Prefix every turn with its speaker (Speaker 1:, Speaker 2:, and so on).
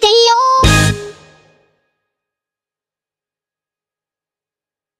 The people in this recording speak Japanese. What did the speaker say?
Speaker 1: ていいよ